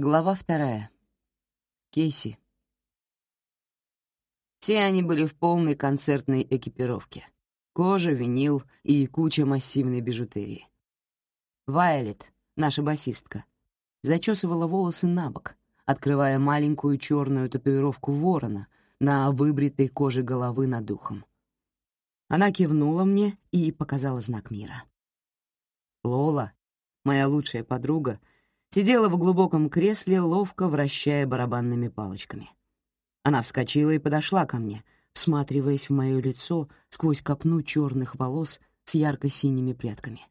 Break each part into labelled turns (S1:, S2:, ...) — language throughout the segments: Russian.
S1: Глава вторая. Кейси. Все они были в полной концертной экипировке. Кожа, винил и куча массивной бижутерии. Вайолет, наша басистка, зачесывала волосы на бок, открывая маленькую черную татуировку ворона на выбритой коже головы над ухом. Она кивнула мне и показала знак мира. Лола, моя лучшая подруга, сидела в глубоком кресле, ловко вращая барабанными палочками. Она вскочила и подошла ко мне, всматриваясь в мое лицо сквозь копну черных волос с ярко-синими прядками.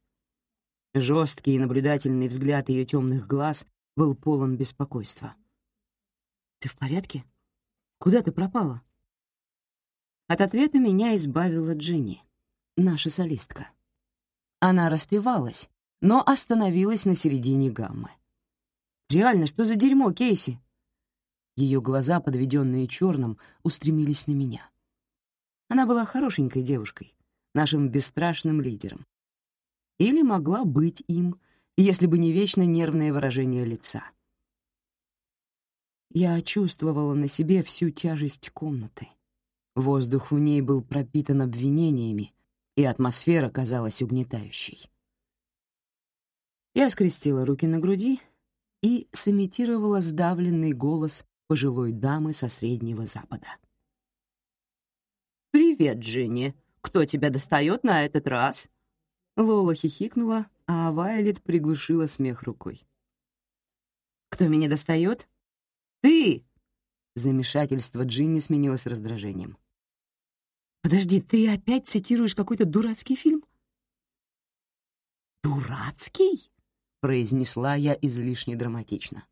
S1: Жесткий и наблюдательный взгляд ее темных глаз был полон беспокойства. «Ты в порядке? Куда ты пропала?» От ответа меня избавила Джинни, наша солистка. Она распевалась, но остановилась на середине гаммы. Реально, что за дерьмо, Кейси?» Ее глаза, подведенные черным, устремились на меня. Она была хорошенькой девушкой, нашим бесстрашным лидером. Или могла быть им, если бы не вечно нервное выражение лица. Я чувствовала на себе всю тяжесть комнаты. Воздух в ней был пропитан обвинениями, и атмосфера казалась угнетающей. Я скрестила руки на груди и сымитировала сдавленный голос пожилой дамы со Среднего Запада. «Привет, Джинни. Кто тебя достает на этот раз?» Лола хихикнула, а Вайлет приглушила смех рукой. «Кто меня достает?» «Ты!» Замешательство Джинни сменилось раздражением. «Подожди, ты опять цитируешь какой-то дурацкий фильм?» «Дурацкий?» — произнесла я излишне драматично.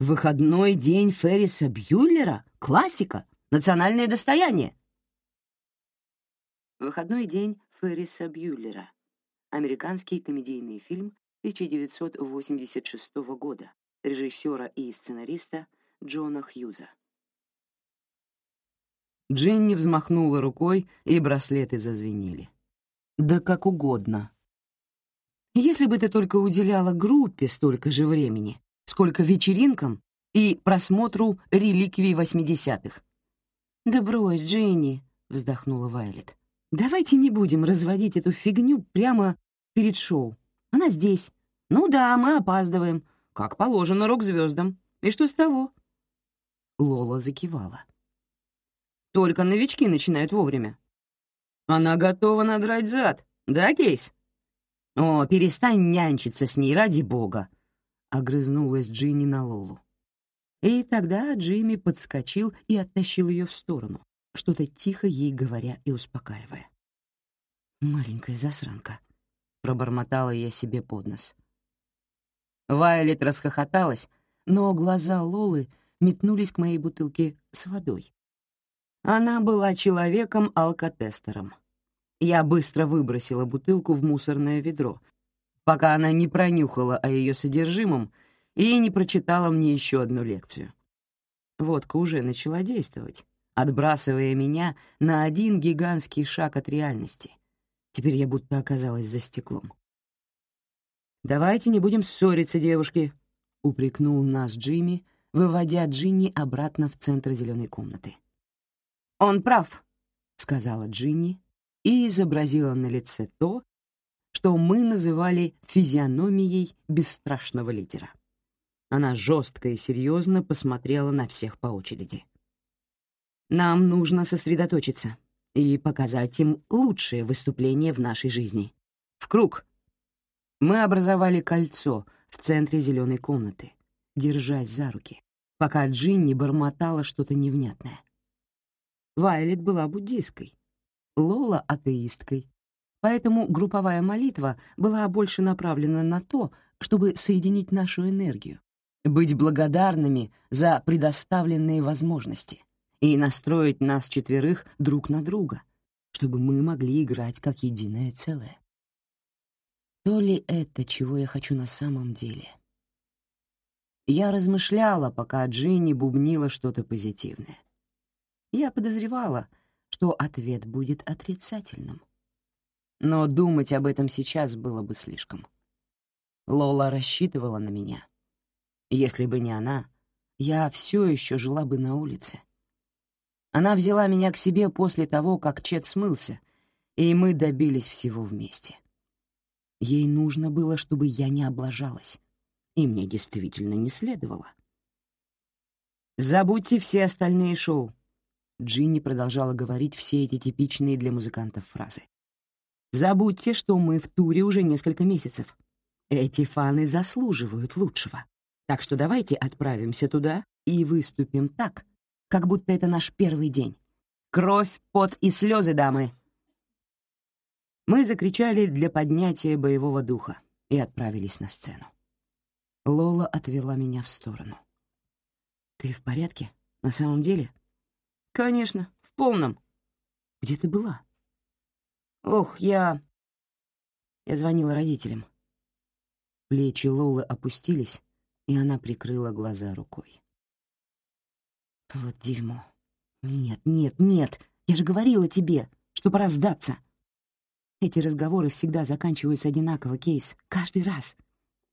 S1: «Выходной день Ферриса Бьюллера? Классика! Национальное достояние!» «Выходной день Ферриса Бьюллера» — американский комедийный фильм 1986 года режиссера и сценариста Джона Хьюза. Джинни взмахнула рукой, и браслеты зазвенели. «Да как угодно», если бы ты только уделяла группе столько же времени, сколько вечеринкам и просмотру реликвий восьмидесятых. «Да брось, Дженни», — вздохнула Вайлет. «Давайте не будем разводить эту фигню прямо перед шоу. Она здесь. Ну да, мы опаздываем, как положено рок-звездам. И что с того?» Лола закивала. «Только новички начинают вовремя». «Она готова надрать зад, да, Кейс?» «О, перестань нянчиться с ней, ради бога!» — огрызнулась Джинни на Лолу. И тогда Джимми подскочил и оттащил ее в сторону, что-то тихо ей говоря и успокаивая. «Маленькая засранка», — пробормотала я себе под нос. Вайолет расхохоталась, но глаза Лолы метнулись к моей бутылке с водой. Она была человеком-алкотестером, я быстро выбросила бутылку в мусорное ведро, пока она не пронюхала о ее содержимом и не прочитала мне еще одну лекцию. Водка уже начала действовать, отбрасывая меня на один гигантский шаг от реальности. Теперь я будто оказалась за стеклом. «Давайте не будем ссориться, девушки», — упрекнул нас Джимми, выводя Джинни обратно в центр зеленой комнаты. «Он прав», — сказала Джинни, и изобразила на лице то, что мы называли физиономией бесстрашного лидера. Она жестко и серьезно посмотрела на всех по очереди. «Нам нужно сосредоточиться и показать им лучшее выступление в нашей жизни. В круг!» Мы образовали кольцо в центре зеленой комнаты, держась за руки, пока Джинни бормотала что-то невнятное. Вайлет была буддийской, Лола — атеисткой. Поэтому групповая молитва была больше направлена на то, чтобы соединить нашу энергию, быть благодарными за предоставленные возможности и настроить нас четверых друг на друга, чтобы мы могли играть как единое целое. То ли это, чего я хочу на самом деле? Я размышляла, пока Джинни бубнила что-то позитивное. Я подозревала — что ответ будет отрицательным. Но думать об этом сейчас было бы слишком. Лола рассчитывала на меня. Если бы не она, я все еще жила бы на улице. Она взяла меня к себе после того, как Чет смылся, и мы добились всего вместе. Ей нужно было, чтобы я не облажалась, и мне действительно не следовало. «Забудьте все остальные шоу», — Джинни продолжала говорить все эти типичные для музыкантов фразы. «Забудьте, что мы в туре уже несколько месяцев. Эти фаны заслуживают лучшего. Так что давайте отправимся туда и выступим так, как будто это наш первый день. Кровь, пот и слезы, дамы!» Мы закричали для поднятия боевого духа и отправились на сцену. Лола отвела меня в сторону. «Ты в порядке? На самом деле?» «Конечно, в полном. Где ты была?» «Ох, я...» Я звонила родителям. Плечи Лолы опустились, и она прикрыла глаза рукой. Вот дерьмо. Нет, нет, нет, я же говорила тебе, что пора сдаться. Эти разговоры всегда заканчиваются одинаково, Кейс, каждый раз.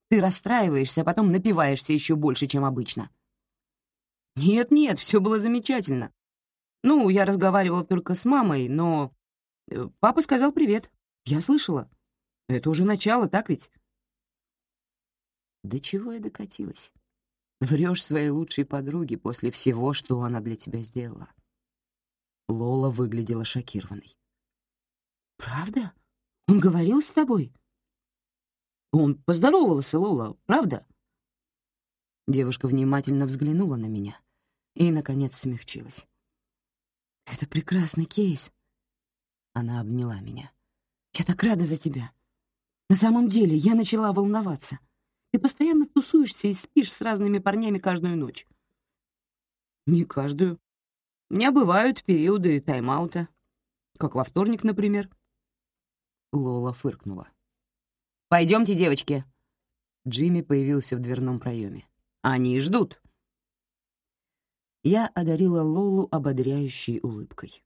S1: Ты расстраиваешься, а потом напиваешься еще больше, чем обычно. Нет-нет, все было замечательно. Ну, я разговаривала только с мамой, но... Э, папа сказал привет. Я слышала. Это уже начало, так ведь? До чего я докатилась? Врешь своей лучшей подруге после всего, что она для тебя сделала. Лола выглядела шокированной. «Правда? Он говорил с тобой?» «Он поздоровался, Лола, правда?» Девушка внимательно взглянула на меня и, наконец, смягчилась. «Это прекрасный кейс». Она обняла меня. «Я так рада за тебя. На самом деле я начала волноваться. Ты постоянно тусуешься и спишь с разными парнями каждую ночь. Не каждую. У меня бывают периоды тайм-аута. Как во вторник, например. Лола фыркнула. «Пойдемте, девочки!» Джимми появился в дверном проеме. «Они ждут!» Я одарила Лолу ободряющей улыбкой.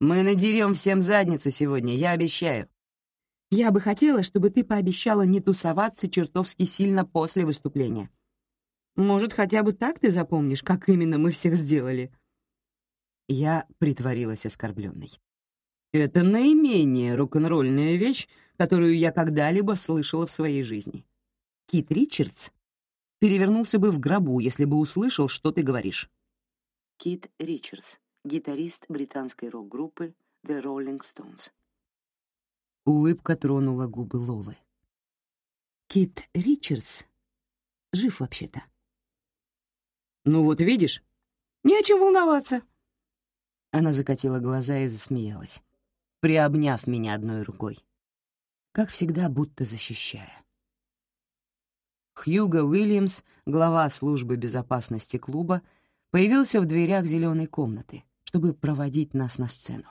S1: «Мы надерем всем задницу сегодня, я обещаю. Я бы хотела, чтобы ты пообещала не тусоваться чертовски сильно после выступления. Может, хотя бы так ты запомнишь, как именно мы всех сделали?» Я притворилась оскорбленной. «Это наименее рок-н-ролльная вещь, которую я когда-либо слышала в своей жизни. Кит Ричардс перевернулся бы в гробу, если бы услышал, что ты говоришь». Кит Ричардс, гитарист британской рок-группы The Rolling Stones. Улыбка тронула губы Лолы. Кит Ричардс жив вообще-то. «Ну вот видишь, не о чем волноваться». Она закатила глаза и засмеялась, приобняв меня одной рукой. Как всегда, будто защищая. Хьюго Уильямс, глава службы безопасности клуба, появился в дверях зеленой комнаты, чтобы проводить нас на сцену.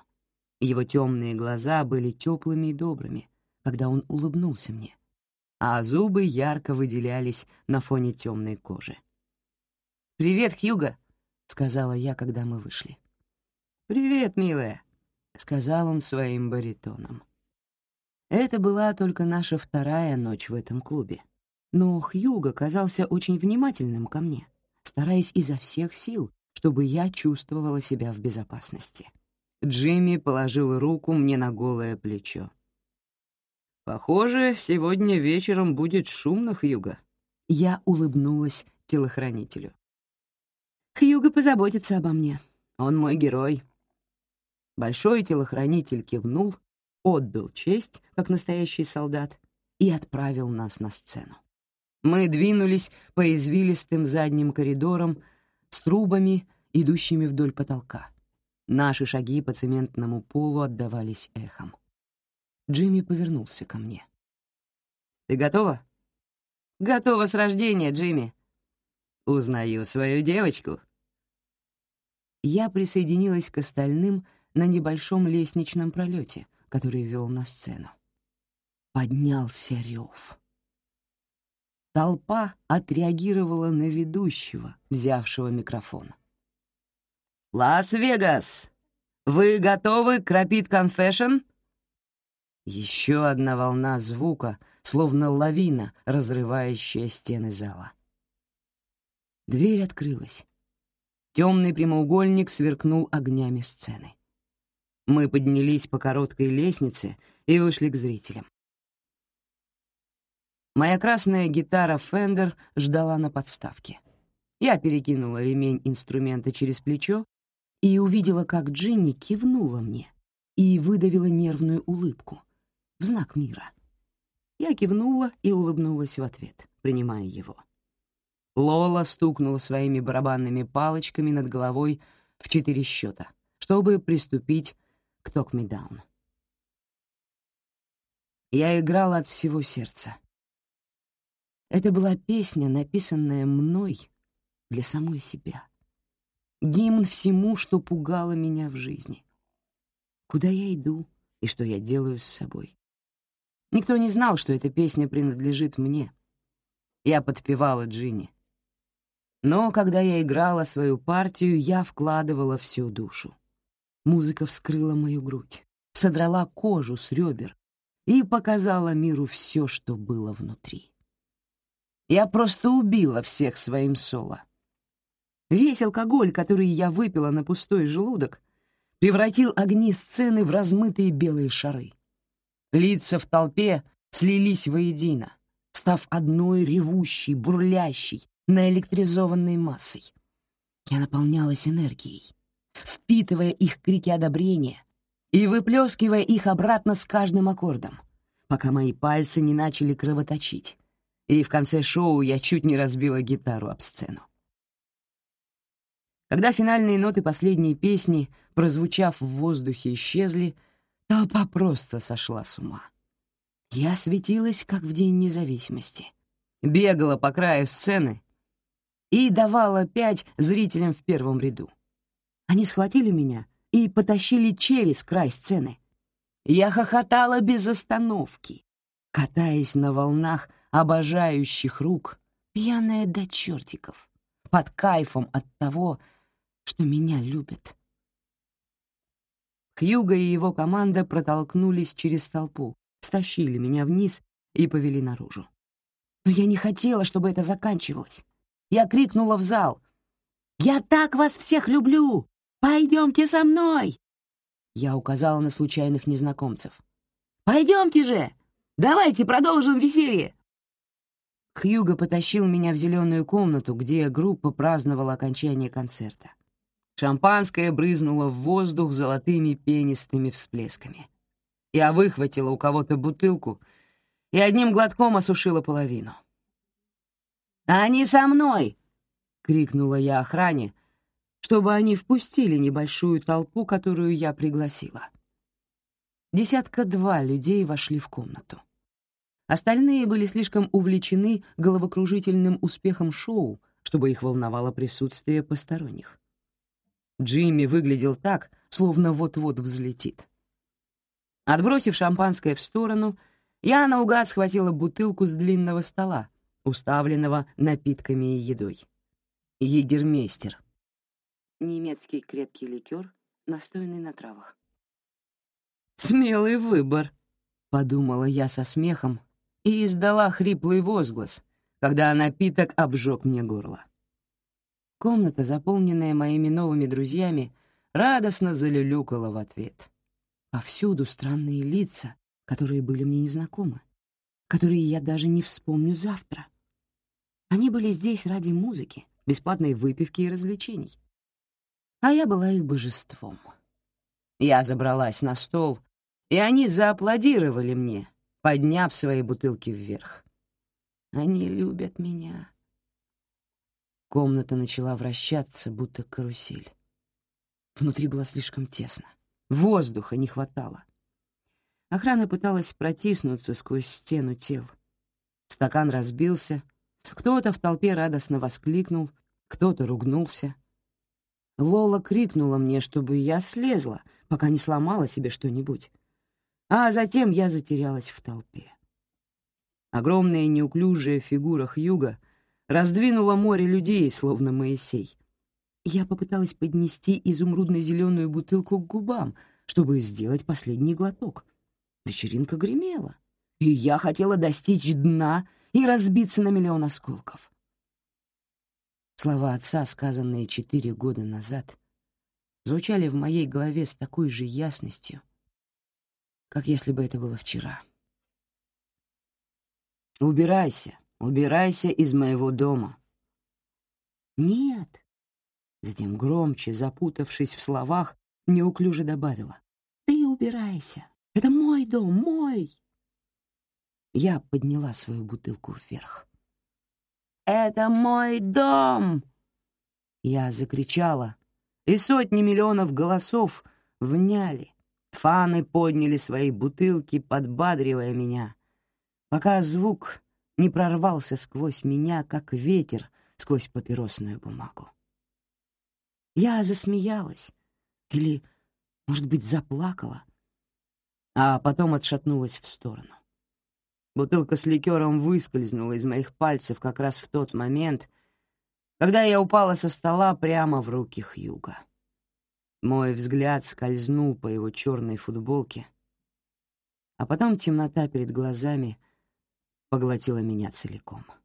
S1: Его темные глаза были теплыми и добрыми, когда он улыбнулся мне, а зубы ярко выделялись на фоне темной кожи. «Привет, Хьюго!» — сказала я, когда мы вышли. «Привет, милая!» — сказал он своим баритоном. Это была только наша вторая ночь в этом клубе. Но Хьюго казался очень внимательным ко мне, стараясь изо всех сил, чтобы я чувствовала себя в безопасности. Джимми положил руку мне на голое плечо. «Похоже, сегодня вечером будет шумно, Хьюго». Я улыбнулась телохранителю. «Хьюго позаботится обо мне. Он мой герой». Большой телохранитель кивнул, отдал честь, как настоящий солдат, и отправил нас на сцену. Мы двинулись по извилистым задним коридорам с трубами, идущими вдоль потолка. Наши шаги по цементному полу отдавались эхом. Джимми повернулся ко мне. «Ты готова?» «Готова с рождения, Джимми». «Узнаю свою девочку». Я присоединилась к остальным на небольшом лестничном пролете, который вел на сцену. Поднялся рев. Толпа отреагировала на ведущего, взявшего микрофон. «Лас-Вегас! Вы готовы к Rapid Confession?» Еще одна волна звука, словно лавина, разрывающая стены зала. Дверь открылась. Темный прямоугольник сверкнул огнями сцены. Мы поднялись по короткой лестнице и вышли к зрителям. Моя красная гитара Fender ждала на подставке. Я перекинула ремень инструмента через плечо и увидела, как Джинни кивнула мне и выдавила нервную улыбку в знак мира. Я кивнула и улыбнулась в ответ, принимая его. Лола стукнула своими барабанными палочками над головой в четыре счета, чтобы приступить к «Talk Me Down». Я играла от всего сердца. Это была песня, написанная мной для самой себя. Гимн всему, что пугало меня в жизни. Куда я иду и что я делаю с собой. Никто не знал, что эта песня принадлежит мне. Я подпевала Джинни. Но когда я играла свою партию, я вкладывала всю душу. Музыка вскрыла мою грудь, содрала кожу с ребер и показала миру все, что было внутри. Я просто убила всех своим соло. Весь алкоголь, который я выпила на пустой желудок, превратил огни сцены в размытые белые шары. Лица в толпе слились воедино, став одной ревущей, бурлящей, наэлектризованной массой. Я наполнялась энергией, впитывая их крики одобрения и выплескивая их обратно с каждым аккордом, пока мои пальцы не начали кровоточить, и в конце шоу я чуть не разбила гитару об сцену. Когда финальные ноты последней песни, прозвучав в воздухе, исчезли, толпа просто сошла с ума. Я светилась, как в День независимости. Бегала по краю сцены и давала пять зрителям в первом ряду. Они схватили меня и потащили через край сцены. Я хохотала без остановки, катаясь на волнах обожающих рук, пьяная до чертиков, под кайфом от того, что меня любят. Хьюго и его команда протолкнулись через толпу, стащили меня вниз и повели наружу. Но я не хотела, чтобы это заканчивалось. Я крикнула в зал. «Я так вас всех люблю! Пойдемте со мной!» Я указала на случайных незнакомцев. «Пойдемте же! Давайте продолжим веселье!» Хьюго потащил меня в зеленую комнату, где группа праздновала окончание концерта. Шампанское брызнуло в воздух золотыми пенистыми всплесками. Я выхватила у кого-то бутылку и одним глотком осушила половину. «Они со мной!» — крикнула я охране, чтобы они впустили небольшую толпу, которую я пригласила. Десятка-два людей вошли в комнату. Остальные были слишком увлечены головокружительным успехом шоу, чтобы их волновало присутствие посторонних. Джимми выглядел так, словно вот-вот взлетит. Отбросив шампанское в сторону, я наугад схватила бутылку с длинного стола, уставленного напитками и едой. Егермейстер. Немецкий крепкий ликер, настойный на травах. «Смелый выбор», — подумала я со смехом и издала хриплый возглас, когда напиток обжег мне горло. Комната, заполненная моими новыми друзьями, радостно залюлюкала в ответ. Повсюду странные лица, которые были мне незнакомы, которые я даже не вспомню завтра. Они были здесь ради музыки, бесплатной выпивки и развлечений. А я была их божеством. Я забралась на стол, и они зааплодировали мне, подняв свои бутылки вверх. Они любят меня. Комната начала вращаться, будто карусель. Внутри было слишком тесно. Воздуха не хватало. Охрана пыталась протиснуться сквозь стену тел. Стакан разбился. Кто-то в толпе радостно воскликнул, кто-то ругнулся. Лола крикнула мне, чтобы я слезла, пока не сломала себе что-нибудь. А затем я затерялась в толпе. Огромная неуклюжая фигура Хьюга — раздвинула море людей, словно Моисей. Я попыталась поднести изумрудно-зеленую бутылку к губам, чтобы сделать последний глоток. Вечеринка гремела, и я хотела достичь дна и разбиться на миллион осколков. Слова отца, сказанные четыре года назад, звучали в моей голове с такой же ясностью, как если бы это было вчера. «Убирайся, убирайся из моего дома». «Нет», затем громче, запутавшись в словах, неуклюже добавила. «Ты убирайся. Это мой дом, мой!» Я подняла свою бутылку вверх. «Это мой дом!» Я закричала, и сотни миллионов голосов вняли. Фаны подняли свои бутылки, подбадривая меня, пока звук не прорвался сквозь меня, как ветер сквозь папиросную бумагу. Я засмеялась или, может быть, заплакала, а потом отшатнулась в сторону. Бутылка с ликером выскользнула из моих пальцев как раз в тот момент, когда я упала со стола прямо в руки Хьюга. Мой взгляд скользнул по его черной футболке, а потом темнота перед глазами поглотила меня целиком. —